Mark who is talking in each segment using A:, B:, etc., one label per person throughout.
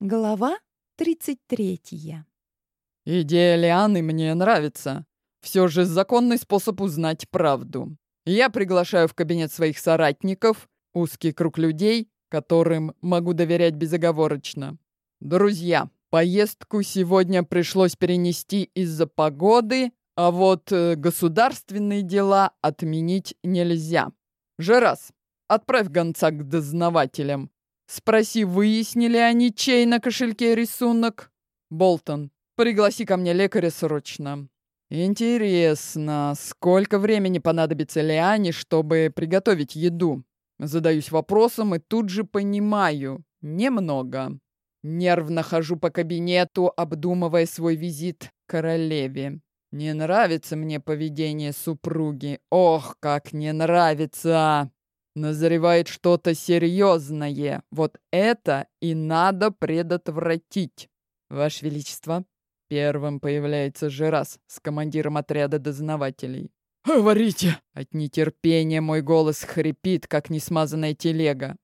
A: Глава 33.
B: Идея Лианы мне нравится. Все же законный способ узнать правду. Я приглашаю в кабинет своих соратников, узкий круг людей, которым могу доверять безоговорочно. Друзья, поездку сегодня пришлось перенести из-за погоды, а вот э, государственные дела отменить нельзя. Жерас, отправь гонца к дознавателям. Спроси, выяснили они, чей на кошельке рисунок. Болтон, пригласи ко мне лекаря срочно. Интересно, сколько времени понадобится Лиане, чтобы приготовить еду? Задаюсь вопросом и тут же понимаю. Немного. Нервно хожу по кабинету, обдумывая свой визит к королеве. Не нравится мне поведение супруги. Ох, как не нравится! Назревает что-то серьезное. Вот это и надо предотвратить. Ваше Величество, первым появляется Жерас с командиром отряда дознавателей. «Говорите!» От нетерпения мой голос хрипит, как несмазанная телега.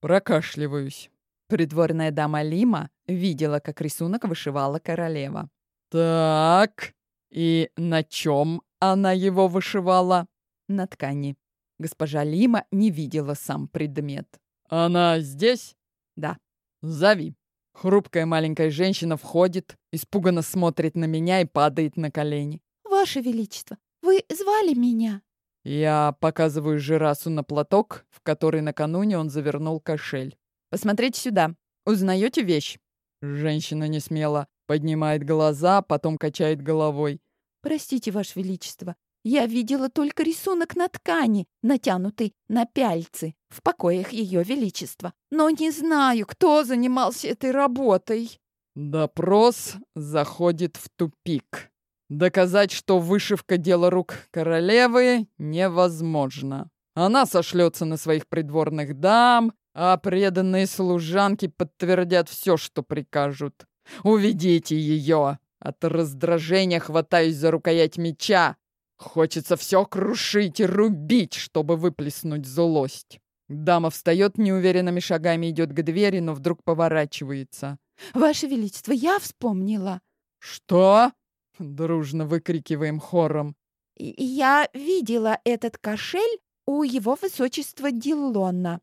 B: Прокашливаюсь. Придворная дама Лима видела, как рисунок вышивала королева. «Так, и на чем она его вышивала? На ткани. Госпожа Лима не видела сам предмет. Она здесь? Да. Зови. Хрупкая маленькая женщина входит, испуганно смотрит на меня и падает на колени.
A: Ваше Величество, вы звали меня?
B: Я показываю Жирасу на платок, в который накануне он завернул кошель. Посмотрите сюда. Узнаете вещь? Женщина не смело поднимает глаза, потом качает головой.
A: «Простите, Ваше Величество, я видела только рисунок на ткани, натянутый на пяльцы, в покоях Ее Величества, но не знаю, кто занимался этой работой».
B: Допрос заходит в тупик. Доказать, что вышивка — дело рук королевы, невозможно. Она сошлется на своих придворных дам, а преданные служанки подтвердят все, что прикажут. «Уведите ее!» От раздражения хватаюсь за рукоять меча. Хочется все крушить и рубить, чтобы выплеснуть злость. Дама встает неуверенными шагами, идет к двери, но вдруг поворачивается.
A: «Ваше Величество, я вспомнила!»
B: «Что?» — дружно выкрикиваем хором.
A: «Я видела этот кошель у его высочества Диллона.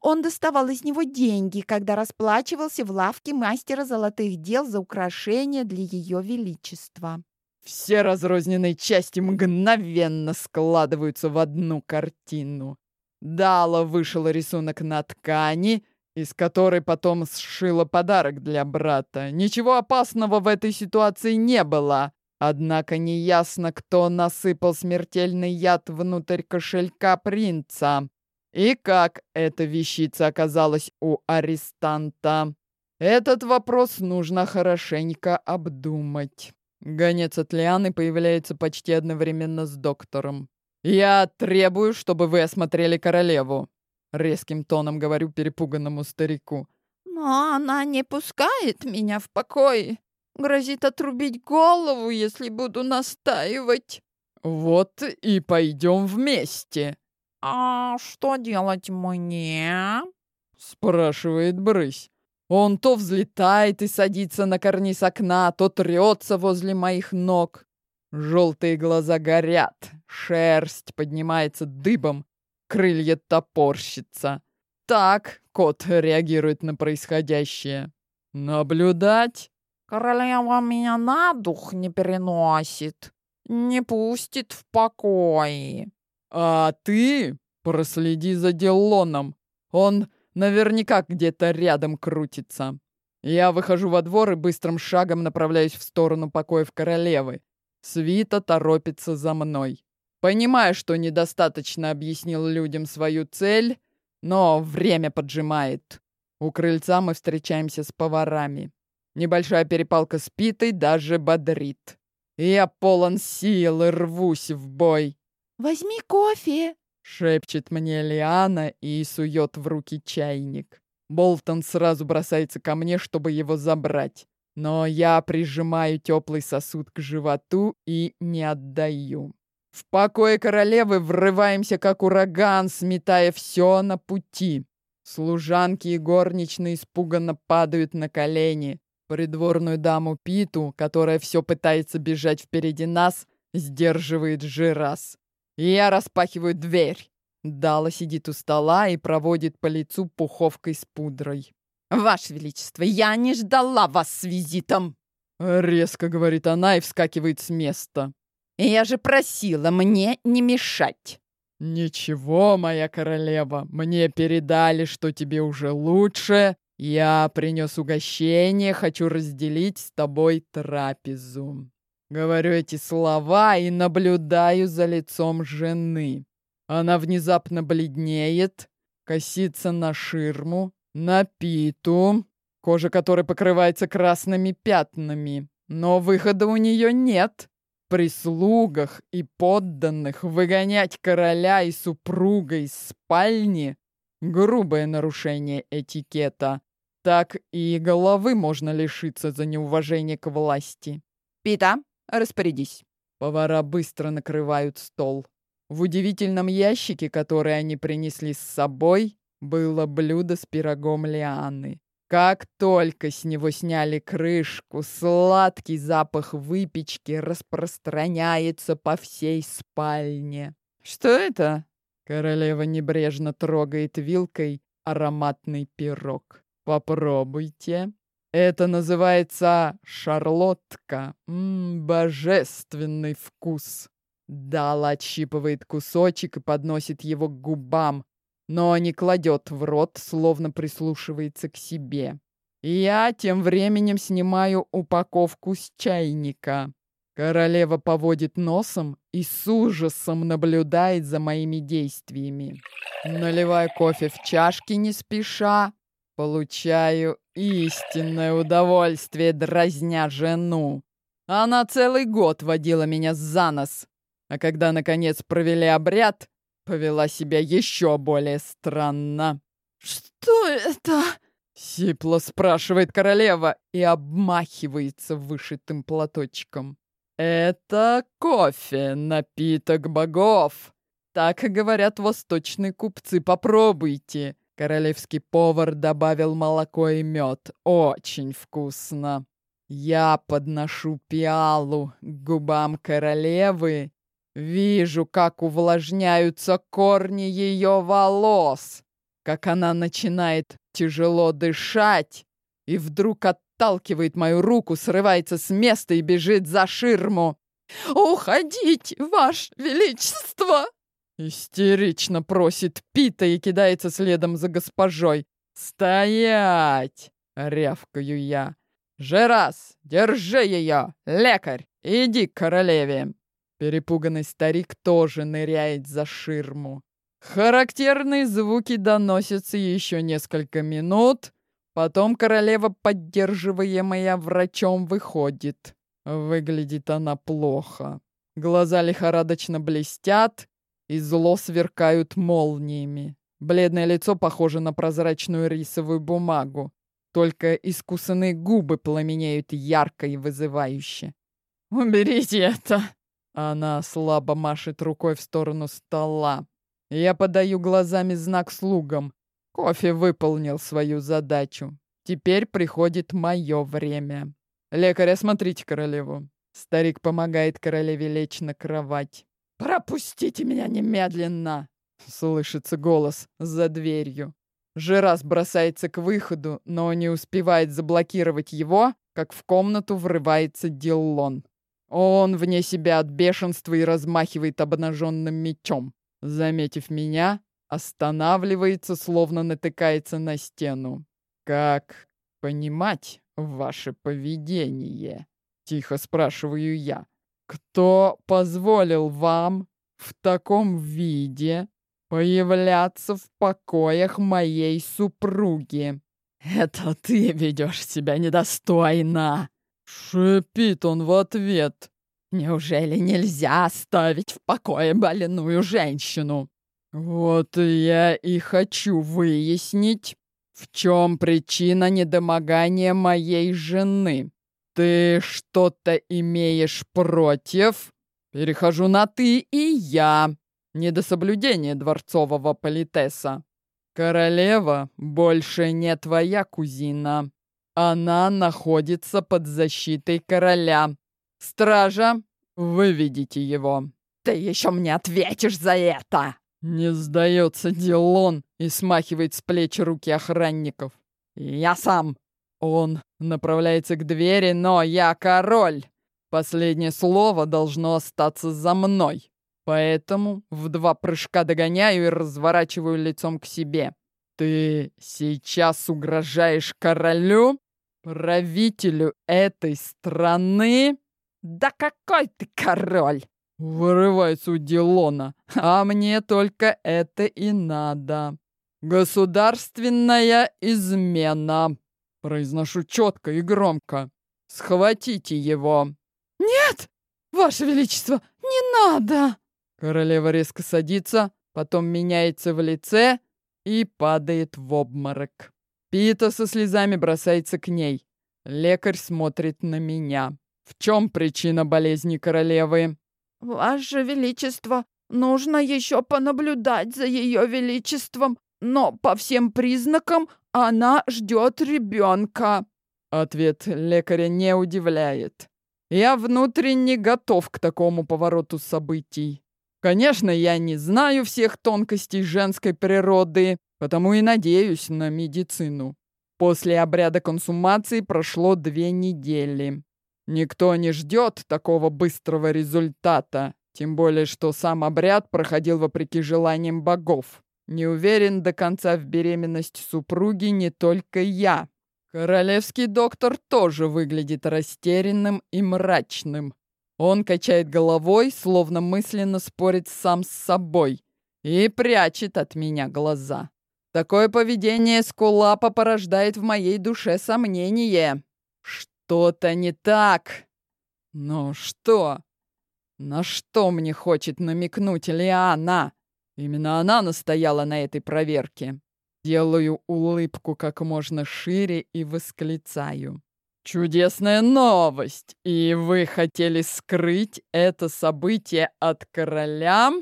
A: Он доставал из него деньги, когда расплачивался в лавке мастера золотых дел за украшения для ее величества.
B: Все разрозненные части мгновенно складываются в одну картину. Дала вышел рисунок на ткани, из которой потом сшила подарок для брата. Ничего опасного в этой ситуации не было. Однако неясно, кто насыпал смертельный яд внутрь кошелька принца. И как эта вещица оказалась у арестанта? Этот вопрос нужно хорошенько обдумать. Гонец от Лианы появляется почти одновременно с доктором. «Я требую, чтобы вы осмотрели королеву», — резким тоном говорю перепуганному старику.
A: «Но она не пускает меня в покой. Грозит отрубить голову, если буду настаивать».
B: «Вот и пойдем вместе»,
A: «А что делать мне?»
B: — спрашивает Брысь. Он то взлетает и садится на карниз окна, то трется возле моих ног. Желтые глаза горят, шерсть поднимается дыбом, крылья топорщится. Так кот реагирует на происходящее. Наблюдать?
A: Королева меня на дух не переносит, не пустит в покой.
B: А ты проследи за Делоном. Он наверняка где-то рядом крутится. Я выхожу во двор и быстрым шагом направляюсь в сторону покоев королевы. Свита торопится за мной. Понимаю, что недостаточно объяснил людям свою цель, но время поджимает. У крыльца мы встречаемся с поварами. Небольшая перепалка с Питой даже бодрит. Я полон сил и рвусь в бой.
A: «Возьми кофе!»
B: — шепчет мне Лиана и сует в руки чайник. Болтон сразу бросается ко мне, чтобы его забрать. Но я прижимаю теплый сосуд к животу и не отдаю. В покое королевы врываемся, как ураган, сметая все на пути. Служанки и горничные испуганно падают на колени. Придворную даму Питу, которая все пытается бежать впереди нас, сдерживает Жирас. Я распахиваю дверь. Дала сидит у стола и проводит по лицу пуховкой с пудрой.
A: «Ваше Величество, я не ждала вас с визитом!»
B: Резко говорит она и вскакивает с места.
A: «Я же просила мне не мешать!»
B: «Ничего, моя королева, мне передали, что тебе уже лучше. Я принес угощение, хочу разделить с тобой трапезу». Говорю эти слова и наблюдаю за лицом жены. Она внезапно бледнеет, косится на ширму, на питу, кожа которой покрывается красными пятнами. Но выхода у нее нет прислугах и подданных выгонять короля и супруга из спальни — грубое нарушение этикета. Так и головы можно лишиться за неуважение к власти.
A: «Пита, распорядись».
B: Повара быстро накрывают стол. В удивительном ящике, который они принесли с собой, было блюдо с пирогом Лианы. Как только с него сняли крышку, сладкий запах выпечки распространяется по всей спальне.
A: «Что это?»
B: Королева небрежно трогает вилкой ароматный пирог. «Попробуйте. Это называется шарлотка. М божественный вкус!» Дала отщипывает кусочек и подносит его к губам, но не кладет в рот, словно прислушивается к себе. Я тем временем снимаю упаковку с чайника. Королева поводит носом и с ужасом наблюдает за моими действиями. Наливаю кофе в чашки не спеша, получаю истинное удовольствие, дразня жену. Она целый год водила меня за нос, а когда, наконец, провели обряд, повела себя еще более странно.
A: «Что это?»
B: — сипло спрашивает королева и обмахивается вышитым платочком. «Это кофе, напиток богов. Так говорят восточные купцы. Попробуйте». Королевский повар добавил молоко и мед. Очень вкусно. Я подношу пиалу к губам королевы Вижу, как увлажняются корни ее волос, как она начинает тяжело дышать и вдруг отталкивает мою руку, срывается с места и бежит за ширму. «Уходите, Ваше Величество!» Истерично просит Пита и кидается следом за госпожой. «Стоять!» — рявкаю я. «Жерас, держи ее! Лекарь, иди к королеве!» Перепуганный старик тоже ныряет за ширму. Характерные звуки доносятся еще несколько минут. Потом королева, поддерживаемая врачом, выходит. Выглядит она плохо. Глаза лихорадочно блестят и зло сверкают молниями. Бледное лицо похоже на прозрачную рисовую бумагу. Только искусанные губы пламенеют ярко и вызывающе. «Уберите это!» Она слабо машет рукой в сторону стола. Я подаю глазами знак слугам. Кофе выполнил свою задачу. Теперь приходит мое время. Лекарь, осмотрите королеву. Старик помогает королеве лечь на кровать. «Пропустите меня немедленно!» Слышится голос за дверью. Жирас бросается к выходу, но не успевает заблокировать его, как в комнату врывается Диллон. Он вне себя от бешенства и размахивает обнаженным мечом. Заметив меня, останавливается, словно натыкается на стену. «Как понимать ваше поведение?» — тихо спрашиваю я. «Кто позволил вам в таком виде появляться в покоях моей супруги?» «Это ты ведешь себя недостойно!» Шипит он в ответ. Неужели нельзя оставить в покое больную женщину? Вот я и хочу выяснить, в чем причина недомогания моей жены. Ты что-то имеешь против? Перехожу на «ты» и «я». Недособлюдение дворцового политеса. Королева больше не твоя кузина. Она находится под защитой короля. Стража, выведите его.
A: Ты еще мне ответишь за это!
B: Не сдается Дилон и смахивает с плеч руки охранников. Я сам. Он направляется к двери, но я король. Последнее слово должно остаться за мной. Поэтому в два прыжка догоняю и разворачиваю лицом к себе. Ты сейчас угрожаешь королю? Правителю этой страны?
A: Да какой ты король?
B: Вырывается у Дилона. А мне только это и надо. Государственная измена. Произношу четко и громко. Схватите его.
A: Нет, Ваше Величество, не надо.
B: Королева резко садится, потом меняется в лице и падает в обморок. Пита со слезами бросается к ней. Лекарь смотрит на меня. В чем причина болезни королевы?
A: Ваше Величество, нужно еще понаблюдать за ее Величеством, но по всем признакам она ждет ребенка.
B: Ответ лекаря не удивляет. Я внутренне готов к такому повороту событий. Конечно, я не знаю всех тонкостей женской природы, потому и надеюсь на медицину. После обряда консумации прошло две недели. Никто не ждет такого быстрого результата, тем более что сам обряд проходил вопреки желаниям богов. Не уверен до конца в беременность супруги не только я. Королевский доктор тоже выглядит растерянным и мрачным. Он качает головой, словно мысленно спорит сам с собой, и прячет от меня глаза. Такое поведение Скулапа порождает в моей душе сомнение. Что-то не так. Но что? На что мне хочет намекнуть Лиана? Именно она настояла на этой проверке. Делаю улыбку как можно шире и восклицаю. Чудесная новость! И вы хотели скрыть это событие от короля?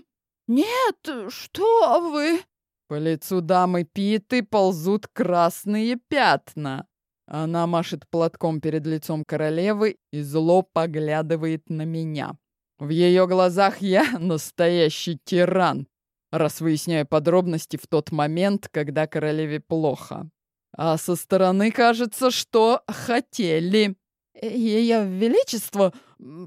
A: Нет, что вы?
B: По лицу дамы Питы ползут красные пятна. Она машет платком перед лицом королевы и зло поглядывает на меня. В ее глазах я настоящий тиран, раз выясняю подробности в тот момент, когда королеве плохо. А со стороны кажется, что хотели.
A: Ее Величество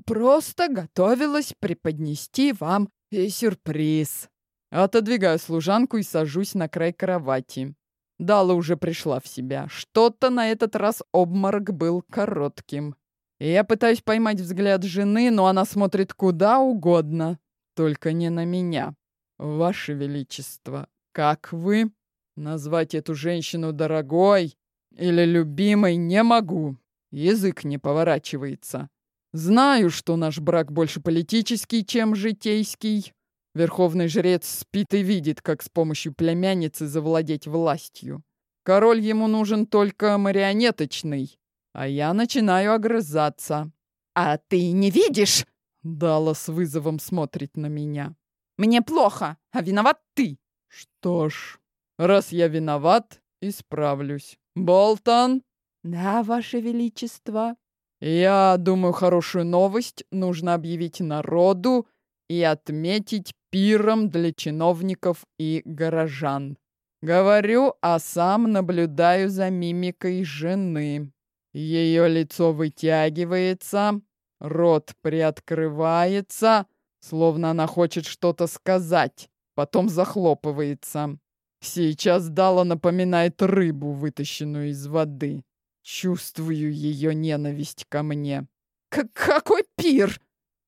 A: просто готовилось преподнести вам сюрприз.
B: Отодвигаю служанку и сажусь на край кровати. Дала уже пришла в себя. Что-то на этот раз обморок был коротким. Я пытаюсь поймать взгляд жены, но она смотрит куда угодно, только не на меня. Ваше Величество, как вы? Назвать эту женщину дорогой или любимой не могу. Язык не поворачивается. Знаю, что наш брак больше политический, чем житейский. Верховный жрец спит и видит, как с помощью племянницы завладеть властью. Король ему нужен только марионеточный, а я начинаю огрызаться.
A: «А ты не видишь?»
B: Дала с вызовом смотрит на меня.
A: «Мне плохо, а виноват ты!»
B: «Что ж, Раз я виноват, исправлюсь. Болтон?
A: Да, Ваше Величество.
B: Я думаю, хорошую новость нужно объявить народу и отметить пиром для чиновников и горожан. Говорю, а сам наблюдаю за мимикой жены. Ее лицо вытягивается, рот приоткрывается, словно она хочет что-то сказать, потом захлопывается. Сейчас Дала напоминает рыбу, вытащенную из воды. Чувствую ее ненависть ко мне.
A: К «Какой пир?»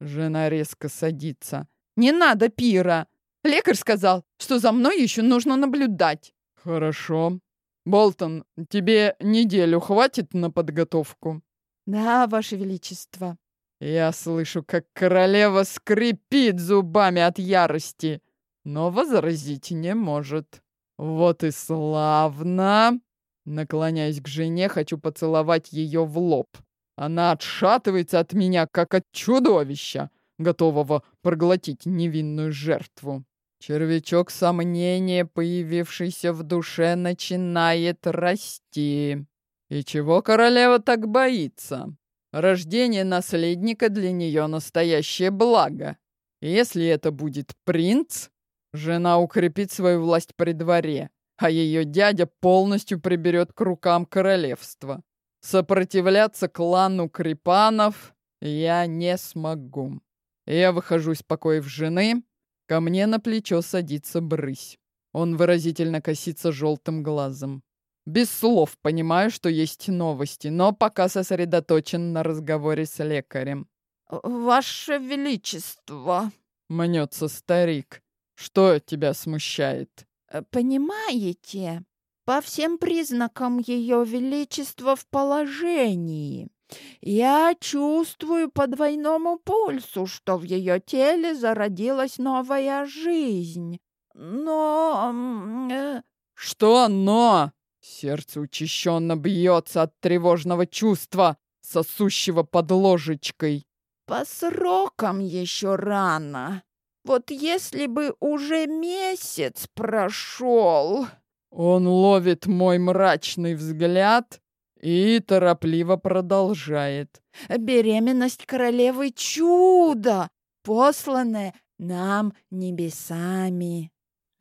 B: Жена резко садится.
A: «Не надо пира. Лекарь сказал, что за мной еще нужно наблюдать».
B: «Хорошо. Болтон, тебе неделю хватит на подготовку?»
A: «Да, Ваше Величество».
B: Я слышу, как королева скрипит зубами от ярости, но возразить не может. «Вот и славно!» Наклоняясь к жене, хочу поцеловать ее в лоб. Она отшатывается от меня, как от чудовища, готового проглотить невинную жертву. Червячок сомнения, появившийся в душе, начинает расти. И чего королева так боится? Рождение наследника для нее настоящее благо. Если это будет принц, жена укрепит свою власть при дворе, а ее дядя полностью приберет к рукам королевство. Сопротивляться клану Крипанов я не смогу. Я выхожу из покоев жены, ко мне на плечо садится брысь. Он выразительно косится желтым глазом. Без слов понимаю, что есть новости, но пока сосредоточен на разговоре с лекарем.
A: «Ваше Величество!»
B: — мнется старик. «Что тебя смущает?»
A: «Э, «Понимаете, по всем признакам Ее Величества в положении. Я чувствую по двойному пульсу, что в ее теле зародилась новая жизнь. Но...
B: Э... Что но? Сердце учащенно бьется от тревожного чувства, сосущего под ложечкой.
A: По срокам еще рано. Вот если бы уже месяц прошел...
B: Он ловит мой мрачный взгляд и торопливо продолжает.
A: «Беременность королевы — чудо, посланное нам небесами».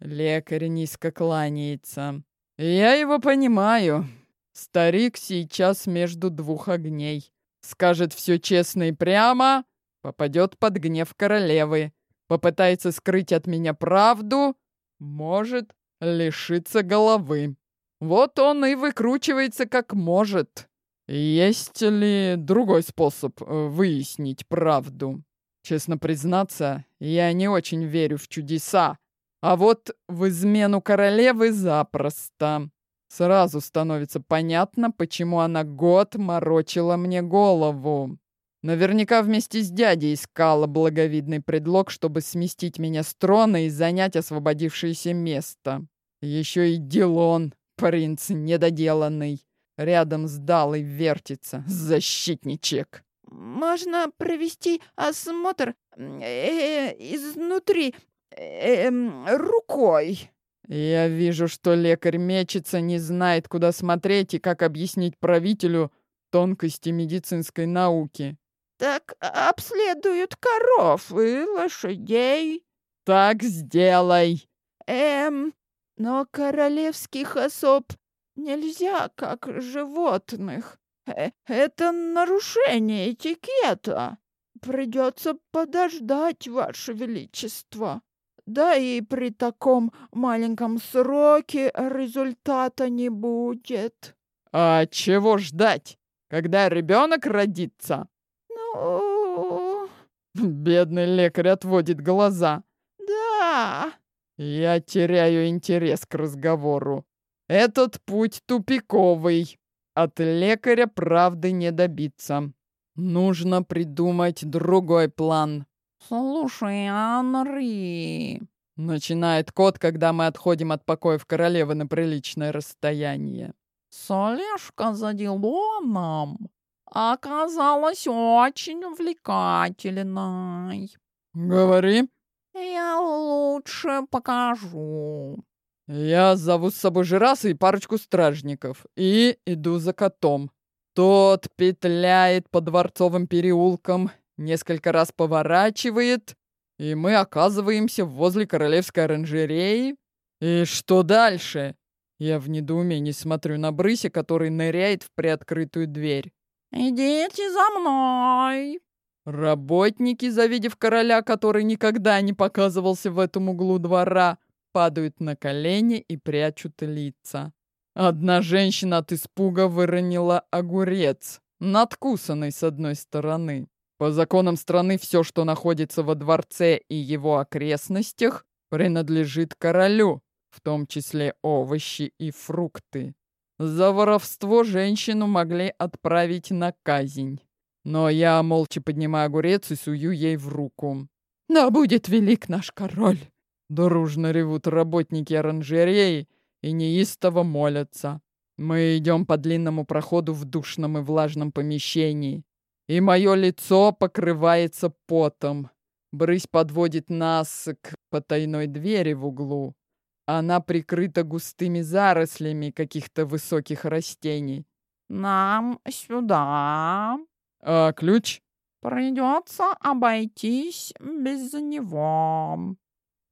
B: Лекарь низко кланяется. «Я его понимаю. Старик сейчас между двух огней. Скажет все честно и прямо, попадет под гнев королевы. Попытается скрыть от меня правду, может лишиться головы. Вот он и выкручивается как может. Есть ли другой способ э, выяснить правду? Честно признаться, я не очень верю в чудеса. А вот в измену королевы запросто. Сразу становится понятно, почему она год морочила мне голову. Наверняка вместе с дядей искала благовидный предлог, чтобы сместить меня с трона и занять освободившееся место. Еще и Дилон, принц недоделанный, рядом с Далой вертится, защитничек.
A: «Можно провести осмотр э, изнутри э, рукой?»
B: «Я вижу, что лекарь мечется, не знает, куда смотреть и как объяснить правителю тонкости медицинской науки».
A: «Так обследуют коров и лошадей».
B: «Так сделай».
A: «Эм, но королевских особ нельзя, как животных. Э Это нарушение этикета. Придется подождать, Ваше Величество. Да и при таком маленьком сроке результата не будет.
B: А чего ждать, когда ребенок родится?
A: Ну...
B: Бедный лекарь отводит глаза.
A: Да.
B: Я теряю интерес к разговору. Этот путь тупиковый. От лекаря правды не добиться. Нужно придумать другой план.
A: «Слушай, Анри...»
B: Начинает кот, когда мы отходим от покоев королевы на приличное расстояние.
A: «Солешка за Дилоном оказалась очень увлекательной».
B: «Говори»,
A: я лучше покажу.
B: Я зову с собой Жираса и парочку стражников и иду за котом. Тот петляет по дворцовым переулкам, несколько раз поворачивает, и мы оказываемся возле королевской оранжереи. И что дальше? Я в недоумении смотрю на Брыся, который ныряет в приоткрытую дверь.
A: «Идите за мной!»
B: Работники, завидев короля, который никогда не показывался в этом углу двора, падают на колени и прячут лица. Одна женщина от испуга выронила огурец, надкусанный с одной стороны. По законам страны все, что находится во дворце и его окрестностях, принадлежит королю, в том числе овощи и фрукты. За воровство женщину могли отправить на казнь. Но я молча поднимаю огурец и сую ей в руку. «Да будет велик наш король!» Дружно ревут работники оранжереи и неистово молятся. Мы идем по длинному проходу в душном и влажном помещении, и мое лицо покрывается потом. Брысь подводит нас к потайной двери в углу. Она прикрыта густыми зарослями каких-то высоких растений.
A: «Нам сюда.
B: А ключ?
A: Придется обойтись без него».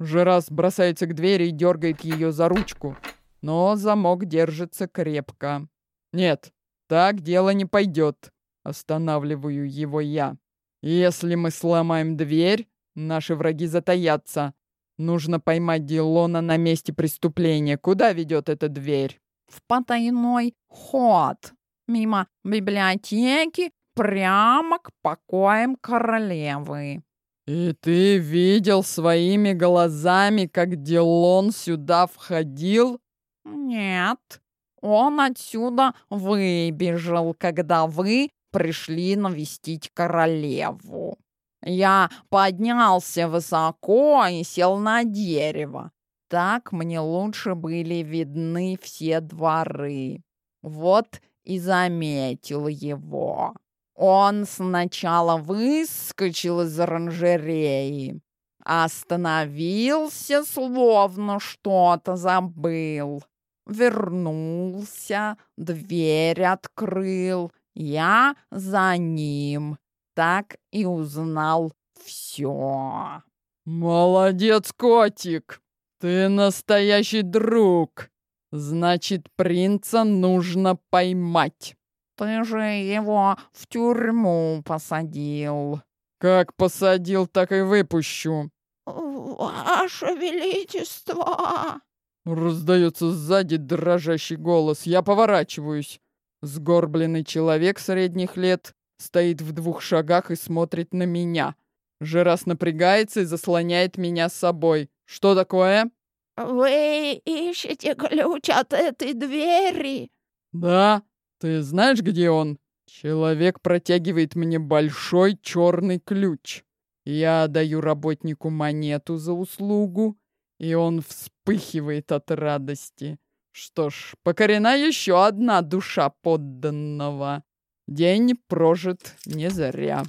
B: Жерас бросается к двери и дергает ее за ручку, но замок держится крепко. «Нет, так дело не пойдет», — останавливаю его я. «Если мы сломаем дверь, наши враги затаятся. Нужно поймать Дилона на месте преступления. Куда ведет эта дверь?»
A: «В потайной ход. Мимо библиотеки, прямо к покоям королевы».
B: «И ты видел своими глазами, как Дилон сюда входил?»
A: «Нет, он отсюда выбежал, когда вы пришли навестить королеву. Я поднялся высоко и сел на дерево. Так мне лучше были видны все дворы. Вот и заметил его. Он сначала выскочил из оранжереи, остановился, словно что-то забыл. Вернулся, дверь открыл. Я за ним. Так и узнал все.
B: «Молодец, котик! Ты настоящий друг! Значит, принца нужно поймать!»
A: Ты же его в тюрьму посадил.
B: Как посадил, так и выпущу.
A: Ваше Величество!
B: Раздается сзади дрожащий голос. Я поворачиваюсь. Сгорбленный человек средних лет стоит в двух шагах и смотрит на меня. Жерас напрягается и заслоняет меня с собой. Что такое?
A: Вы ищете ключ от этой двери?
B: Да. Ты знаешь, где он? Человек протягивает мне большой черный ключ. Я даю работнику монету за услугу, и он вспыхивает от радости. Что ж, покорена еще одна душа подданного. День прожит не зря.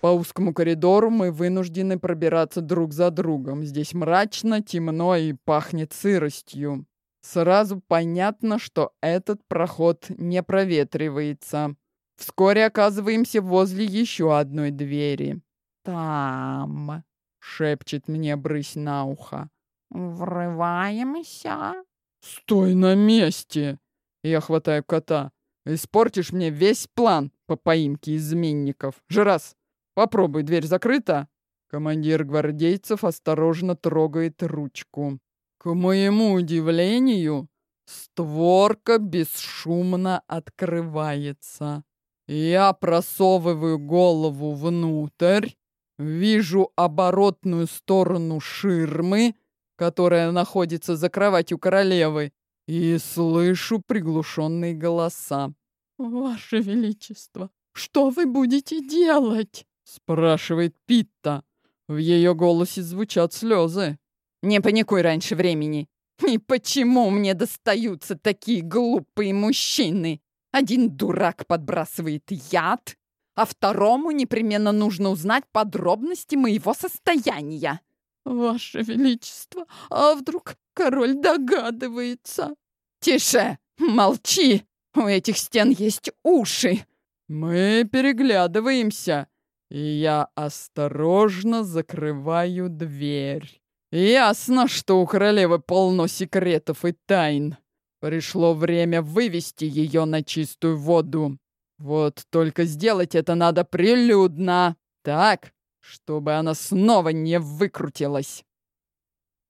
B: По узкому коридору мы вынуждены пробираться друг за другом. Здесь мрачно, темно и пахнет сыростью. Сразу понятно, что этот проход не проветривается. Вскоре оказываемся возле еще одной двери. «Там», — шепчет мне брысь на ухо.
A: «Врываемся?»
B: «Стой на месте!» Я хватаю кота. «Испортишь мне весь план по поимке изменников. Жирас, попробуй, дверь закрыта?» Командир гвардейцев осторожно трогает ручку. К моему удивлению, створка бесшумно открывается. Я просовываю голову внутрь, вижу оборотную сторону ширмы, которая находится за кроватью королевы, и слышу приглушенные голоса. «Ваше Величество, что вы будете делать?» — спрашивает Питта. В ее голосе звучат слезы.
A: Не паникуй раньше времени. И почему мне достаются такие глупые мужчины? Один дурак подбрасывает яд, а второму непременно нужно узнать подробности моего состояния.
B: Ваше Величество, а вдруг король догадывается?
A: Тише, молчи, у этих стен есть уши.
B: Мы переглядываемся, и я осторожно закрываю дверь. Ясно, что у королевы полно секретов и тайн. Пришло время вывести ее на чистую воду. Вот только сделать это надо прилюдно. Так, чтобы она снова не выкрутилась.